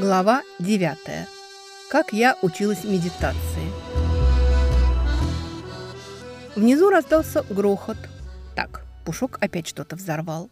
Глава 9. Как я училась медитации. Внизу раздался грохот. Так, Пушок опять что-то взорвал.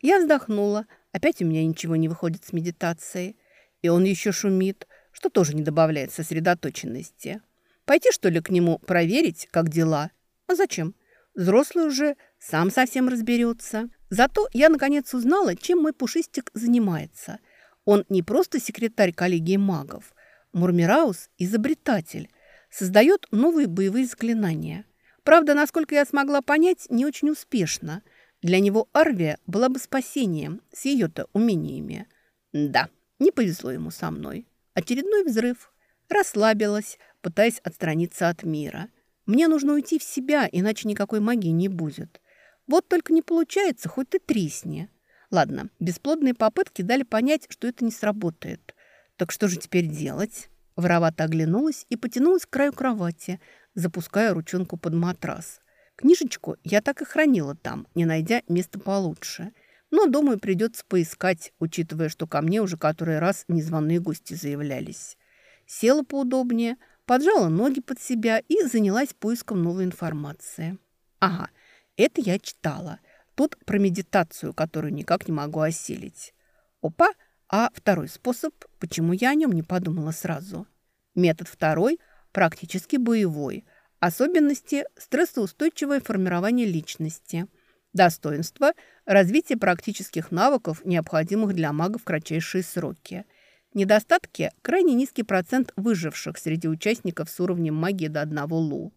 Я вздохнула. Опять у меня ничего не выходит с медитацией. И он еще шумит, что тоже не добавляет сосредоточенности. Пойти, что ли, к нему проверить, как дела? А зачем? Взрослый уже сам совсем разберется. Зато я, наконец, узнала, чем мой пушистик занимается. Он не просто секретарь коллегии магов. Мурмираус – изобретатель. Создает новые боевые заклинания. Правда, насколько я смогла понять, не очень успешно. Для него Арвия была бы спасением с ее-то умениями. Да, не повезло ему со мной. Очередной взрыв. Расслабилась, пытаясь отстраниться от мира. Мне нужно уйти в себя, иначе никакой магии не будет. Вот только не получается, хоть ты тресни. Ладно, бесплодные попытки дали понять, что это не сработает. Так что же теперь делать? Воровато оглянулась и потянулась к краю кровати, запуская ручонку под матрас. Книжечку я так и хранила там, не найдя места получше. Но, думаю, придется поискать, учитывая, что ко мне уже который раз незваные гости заявлялись. Села поудобнее, поджала ноги под себя и занялась поиском новой информации. Ага, это я читала. Тут про медитацию, которую никак не могу осилить. Опа! А второй способ, почему я о нем не подумала сразу? Метод второй – практически боевой. Особенности – стрессоустойчивое формирование личности. Достоинство – развитие практических навыков, необходимых для мага в кратчайшие сроки. Недостатки – крайне низкий процент выживших среди участников с уровнем магии до одного лу.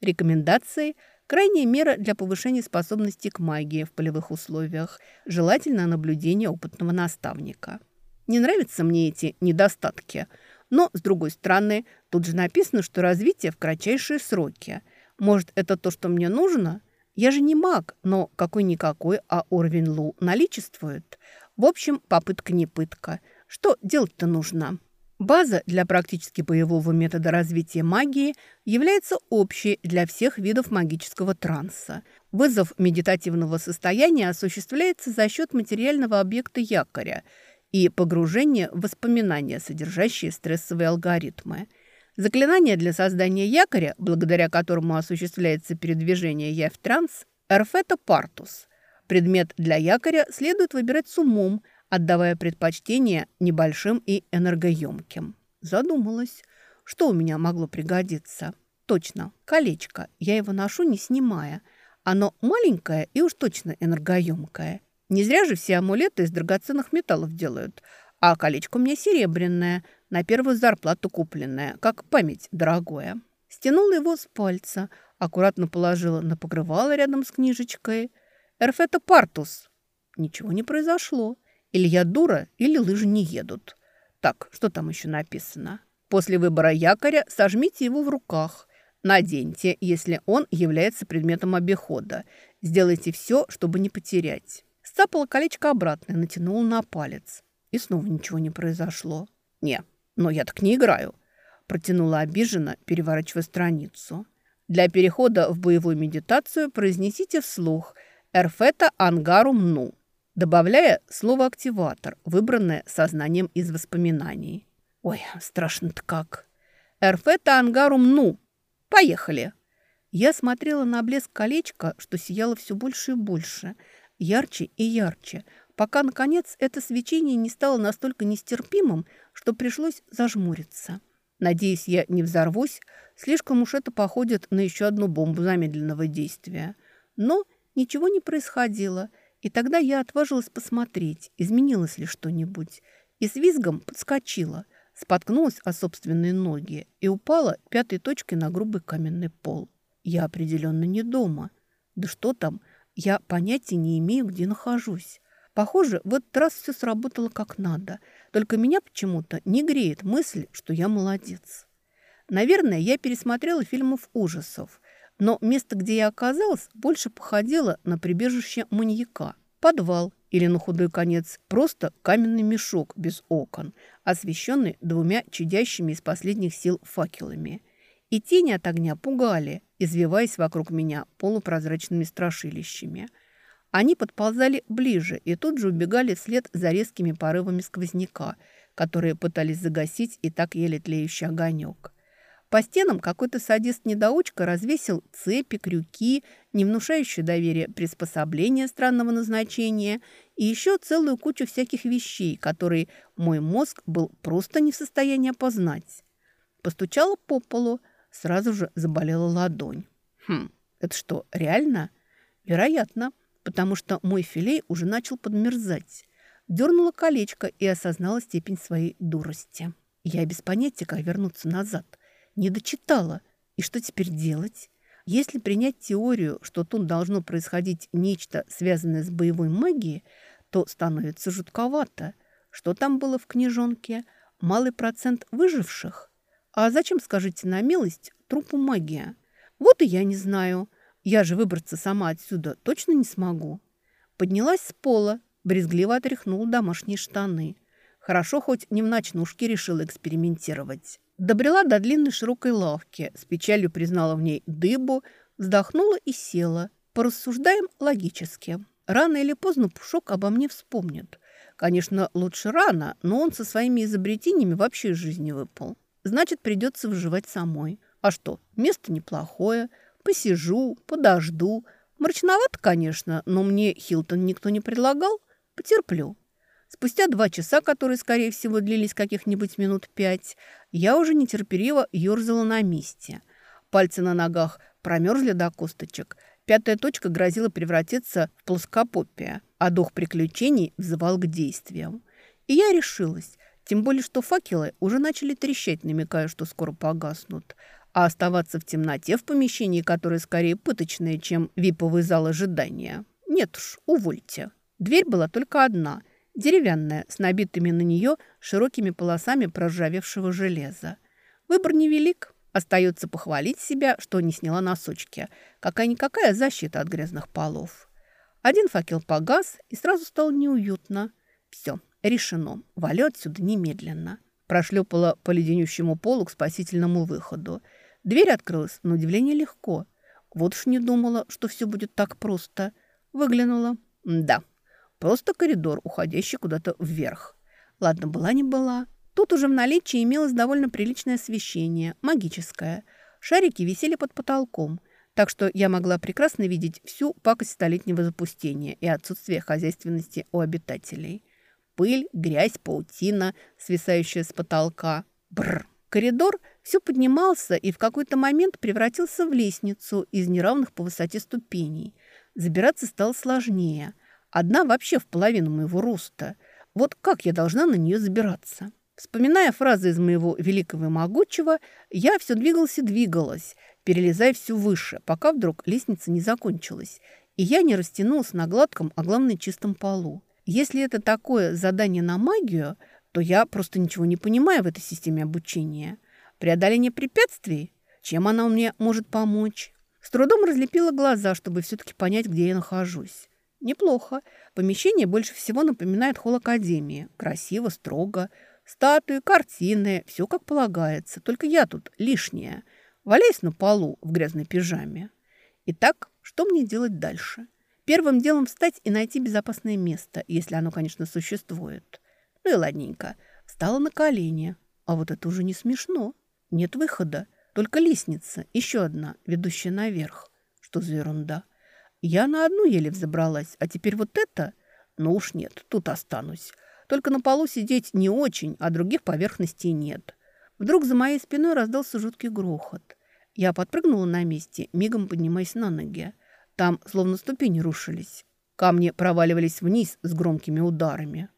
Рекомендации – Крайняя мера для повышения способности к магии в полевых условиях. Желательно наблюдение опытного наставника. Не нравятся мне эти недостатки. Но, с другой стороны, тут же написано, что развитие в кратчайшие сроки. Может, это то, что мне нужно? Я же не маг, но какой-никакой, а уровень Лу наличествует. В общем, попытка не пытка. Что делать-то нужно?» База для практически боевого метода развития магии является общей для всех видов магического транса. Вызов медитативного состояния осуществляется за счет материального объекта якоря и погружения в воспоминания, содержащие стрессовые алгоритмы. Заклинание для создания якоря, благодаря которому осуществляется передвижение я в транс, эрфета партус. Предмет для якоря следует выбирать с умом – отдавая предпочтение небольшим и энергоемким. Задумалась, что у меня могло пригодиться. Точно, колечко. Я его ношу, не снимая. Оно маленькое и уж точно энергоемкое. Не зря же все амулеты из драгоценных металлов делают. А колечко у меня серебряное, на первую зарплату купленное, как память дорогое. Стянула его с пальца, аккуратно положила на покрывало рядом с книжечкой. «Эрфета партус». Ничего не произошло. Или я дура, или лыжи не едут. Так, что там еще написано? После выбора якоря сожмите его в руках. Наденьте, если он является предметом обихода. Сделайте все, чтобы не потерять. Сцапала колечко обратно и натянула на палец. И снова ничего не произошло. «Не, но я так не играю», – протянула обиженно, переворачивая страницу. «Для перехода в боевую медитацию произнесите вслух «Эрфета ангарум ну» добавляя слово «активатор», выбранное сознанием из воспоминаний. Ой, страшно-то как. «Эрфета ангарум ну». Поехали. Я смотрела на блеск колечка, что сияло все больше и больше, ярче и ярче, пока, наконец, это свечение не стало настолько нестерпимым, что пришлось зажмуриться. Надеюсь, я не взорвусь, слишком уж это походит на еще одну бомбу замедленного действия. Но ничего не происходило – и тогда я отважилась посмотреть, изменилось ли что-нибудь. И с визгом подскочила, споткнулась о собственные ноги и упала пятой точкой на грубый каменный пол. Я определенно не дома. Да что там, я понятия не имею, где нахожусь. Похоже, в этот раз все сработало как надо. Только меня почему-то не греет мысль, что я молодец. Наверное, я пересмотрела фильмов ужасов – но место, где я оказалась, больше походило на прибежище маньяка. Подвал или, на худой конец, просто каменный мешок без окон, освещенный двумя чадящими из последних сил факелами. И тени от огня пугали, извиваясь вокруг меня полупрозрачными страшилищами. Они подползали ближе и тут же убегали вслед за резкими порывами сквозняка, которые пытались загасить и так еле тлеющий огонек. По стенам какой-то садист-недоучка развесил цепи, крюки, не внушающие доверия приспособления странного назначения и еще целую кучу всяких вещей, которые мой мозг был просто не в состоянии опознать. Постучала по полу, сразу же заболела ладонь. Хм, это что, реально? Вероятно, потому что мой филей уже начал подмерзать. Дернула колечко и осознала степень своей дурости. Я без понятия, как вернуться назад – не дочитала. И что теперь делать? Если принять теорию, что тут должно происходить нечто, связанное с боевой магией, то становится жутковато. Что там было в книжонке? Малый процент выживших? А зачем, скажите на милость, трупу магия? Вот и я не знаю. Я же выбраться сама отсюда точно не смогу. Поднялась с пола, брезгливо отряхнула домашние штаны. Хорошо, хоть не в ночнушке решила экспериментировать. Добрела до длинной широкой лавки, с печалью признала в ней дыбу, вздохнула и села. Порассуждаем логически. Рано или поздно Пушок обо мне вспомнит. Конечно, лучше рано, но он со своими изобретениями вообще из жизни выпал. Значит, придется выживать самой. А что, место неплохое. Посижу, подожду. Мрачновато, конечно, но мне Хилтон никто не предлагал. Потерплю. Спустя два часа, которые, скорее всего, длились каких-нибудь минут пять, я уже нетерпеливо ерзала на месте. Пальцы на ногах промерзли до косточек. Пятая точка грозила превратиться в плоскопопия, а дух приключений взывал к действиям. И я решилась, тем более, что факелы уже начали трещать, намекая, что скоро погаснут. А оставаться в темноте в помещении, которое скорее пыточное, чем виповый зал ожидания. Нет уж, увольте. Дверь была только одна – Деревянная, с набитыми на нее широкими полосами проржавевшего железа. Выбор невелик. Остается похвалить себя, что не сняла носочки. Какая-никакая защита от грязных полов. Один факел погас, и сразу стало неуютно. Все, решено. Валю отсюда немедленно. Прошлепала по леденющему полу к спасительному выходу. Дверь открылась, на удивление, легко. Вот уж не думала, что все будет так просто. Выглянула. Да, Просто коридор, уходящий куда-то вверх. Ладно, была не была. Тут уже в наличии имелось довольно приличное освещение, магическое. Шарики висели под потолком, так что я могла прекрасно видеть всю пакость столетнего запустения и отсутствие хозяйственности у обитателей. Пыль, грязь, паутина, свисающая с потолка. Бррр. Коридор все поднимался и в какой-то момент превратился в лестницу из неравных по высоте ступеней. Забираться стало сложнее. Одна вообще в половину моего роста. Вот как я должна на нее забираться? Вспоминая фразы из моего великого и могучего, я все двигалась и двигалась, перелезая все выше, пока вдруг лестница не закончилась, и я не растянулась на гладком, а главное чистом полу. Если это такое задание на магию, то я просто ничего не понимаю в этой системе обучения. Преодоление препятствий? Чем она мне может помочь? С трудом разлепила глаза, чтобы все-таки понять, где я нахожусь. Неплохо. Помещение больше всего напоминает холл Академии. Красиво, строго. Статуи, картины, все как полагается. Только я тут лишняя. Валяюсь на полу в грязной пижаме. Итак, что мне делать дальше? Первым делом встать и найти безопасное место, если оно, конечно, существует. Ну и ладненько. Встала на колени. А вот это уже не смешно. Нет выхода. Только лестница, еще одна, ведущая наверх. Что за ерунда? Я на одну еле взобралась, а теперь вот это? Ну уж нет, тут останусь. Только на полу сидеть не очень, а других поверхностей нет. Вдруг за моей спиной раздался жуткий грохот. Я подпрыгнула на месте, мигом поднимаясь на ноги. Там словно ступени рушились. Камни проваливались вниз с громкими ударами.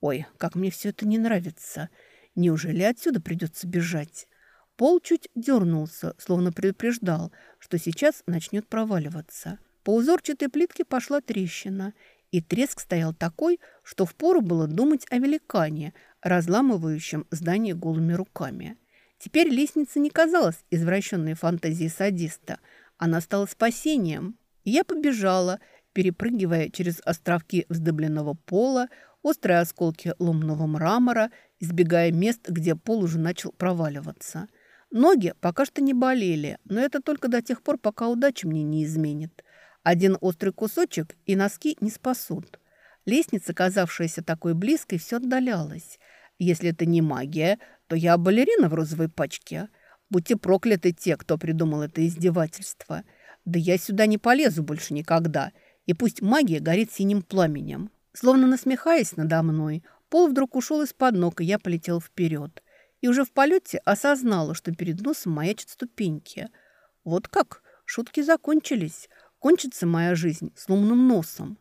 Ой, как мне все это не нравится. Неужели отсюда придется бежать? Пол чуть дернулся, словно предупреждал, что сейчас начнет проваливаться. По узорчатой плитке пошла трещина, и треск стоял такой, что впору было думать о великане, разламывающем здание голыми руками. Теперь лестница не казалась извращенной фантазией садиста. Она стала спасением. Я побежала, перепрыгивая через островки вздыбленного пола, острые осколки ломного мрамора, избегая мест, где пол уже начал проваливаться. Ноги пока что не болели, но это только до тех пор, пока удача мне не изменит. Один острый кусочек и носки не спасут. Лестница, казавшаяся такой близкой, все отдалялась. Если это не магия, то я балерина в розовой пачке. Будьте прокляты те, кто придумал это издевательство. Да я сюда не полезу больше никогда. И пусть магия горит синим пламенем. Словно насмехаясь надо мной, пол вдруг ушел из-под ног, и я полетел вперед. И уже в полете осознала, что перед носом маячат ступеньки. Вот как? Шутки закончились. Кончится моя жизнь с лунным носом.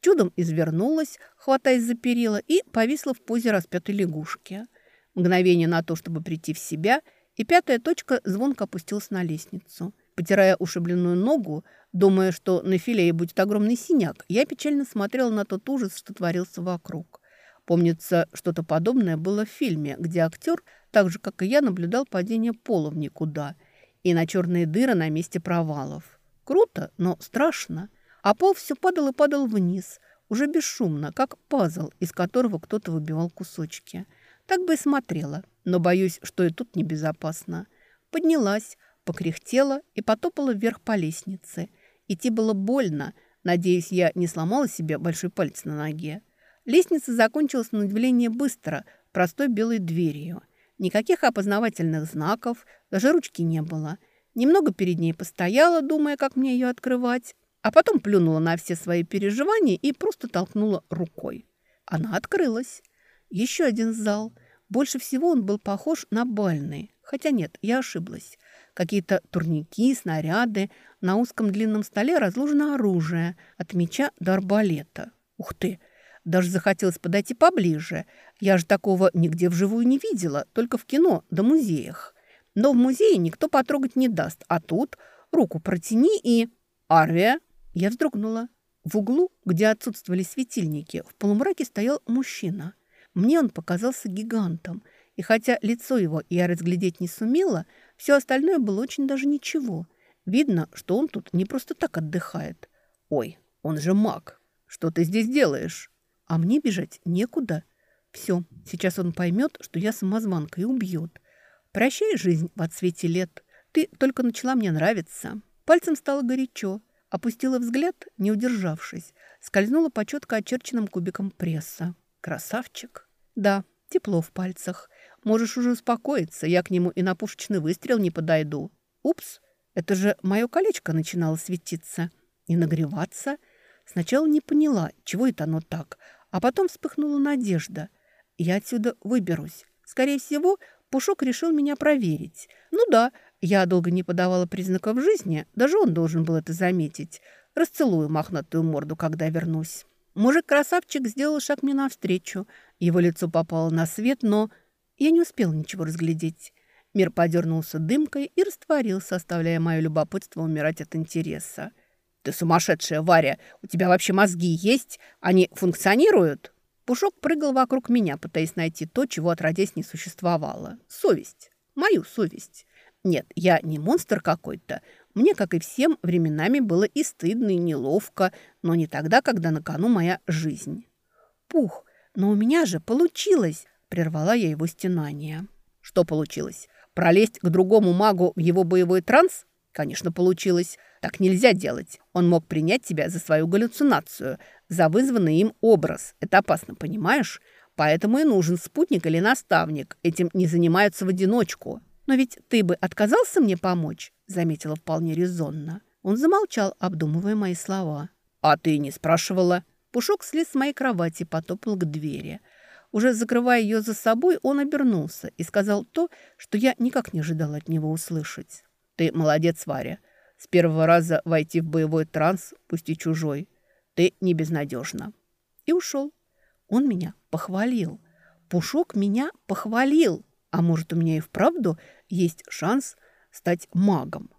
Чудом извернулась, хватаясь за перила, и повисла в позе распятой лягушки. Мгновение на то, чтобы прийти в себя, и пятая точка звонко опустилась на лестницу. Потирая ушибленную ногу, думая, что на филее будет огромный синяк, я печально смотрела на тот ужас, что творился вокруг. Помнится, что-то подобное было в фильме, где актер, так же, как и я, наблюдал падение пола в никуда и на черные дыры на месте провалов. Круто, но страшно – а пол все падал и падал вниз, уже бесшумно, как пазл, из которого кто-то выбивал кусочки. Так бы и смотрела, но боюсь, что и тут небезопасно. Поднялась, покряхтела и потопала вверх по лестнице. Идти было больно, надеюсь, я не сломала себе большой палец на ноге. Лестница закончилась на удивление быстро, простой белой дверью. Никаких опознавательных знаков, даже ручки не было. Немного перед ней постояла, думая, как мне ее открывать, а потом плюнула на все свои переживания и просто толкнула рукой. Она открылась. Еще один зал. Больше всего он был похож на бальный. Хотя нет, я ошиблась. Какие-то турники, снаряды. На узком длинном столе разложено оружие. От меча до арбалета. Ух ты! Даже захотелось подойти поближе. Я же такого нигде вживую не видела, только в кино да музеях. Но в музее никто потрогать не даст, а тут руку протяни и... Арвия, я вздрогнула. В углу, где отсутствовали светильники, в полумраке стоял мужчина. Мне он показался гигантом, и хотя лицо его я разглядеть не сумела, все остальное было очень даже ничего. Видно, что он тут не просто так отдыхает. «Ой, он же маг! Что ты здесь делаешь?» А мне бежать некуда. Все, сейчас он поймет, что я самозванка и убьет. Прощай, жизнь в отсвете лет. Ты только начала мне нравиться. Пальцем стало горячо. Опустила взгляд, не удержавшись. Скользнула по четко очерченным кубикам пресса. Красавчик. Да, тепло в пальцах. Можешь уже успокоиться, я к нему и на пушечный выстрел не подойду. Упс, это же мое колечко начинало светиться. И нагреваться. Сначала не поняла, чего это оно так, а потом вспыхнула надежда. Я отсюда выберусь. Скорее всего, Пушок решил меня проверить. Ну да, я долго не подавала признаков жизни, даже он должен был это заметить. Расцелую мохнатую морду, когда вернусь. Мужик-красавчик сделал шаг мне навстречу. Его лицо попало на свет, но я не успел ничего разглядеть. Мир подернулся дымкой и растворился, оставляя мое любопытство умирать от интереса. «Ты сумасшедшая, Варя! У тебя вообще мозги есть? Они функционируют?» Пушок прыгал вокруг меня, пытаясь найти то, чего отродясь не существовало. Совесть. Мою совесть. Нет, я не монстр какой-то. Мне, как и всем, временами было и стыдно, и неловко, но не тогда, когда на кону моя жизнь. «Пух, но у меня же получилось!» – прервала я его стенание. «Что получилось? Пролезть к другому магу в его боевой транс? Конечно, получилось. Так нельзя делать. Он мог принять тебя за свою галлюцинацию, за вызванный им образ. Это опасно, понимаешь? Поэтому и нужен спутник или наставник. Этим не занимаются в одиночку». «Но ведь ты бы отказался мне помочь?» – заметила вполне резонно. Он замолчал, обдумывая мои слова. «А ты не спрашивала?» Пушок слез с моей кровати и потопал к двери. Уже закрывая ее за собой, он обернулся и сказал то, что я никак не ожидала от него услышать. «Ты молодец, Варя. С первого раза войти в боевой транс, пусть и чужой. Ты не безнадежна». И ушел. Он меня похвалил. Пушок меня похвалил. А может, у меня и вправду есть шанс стать магом.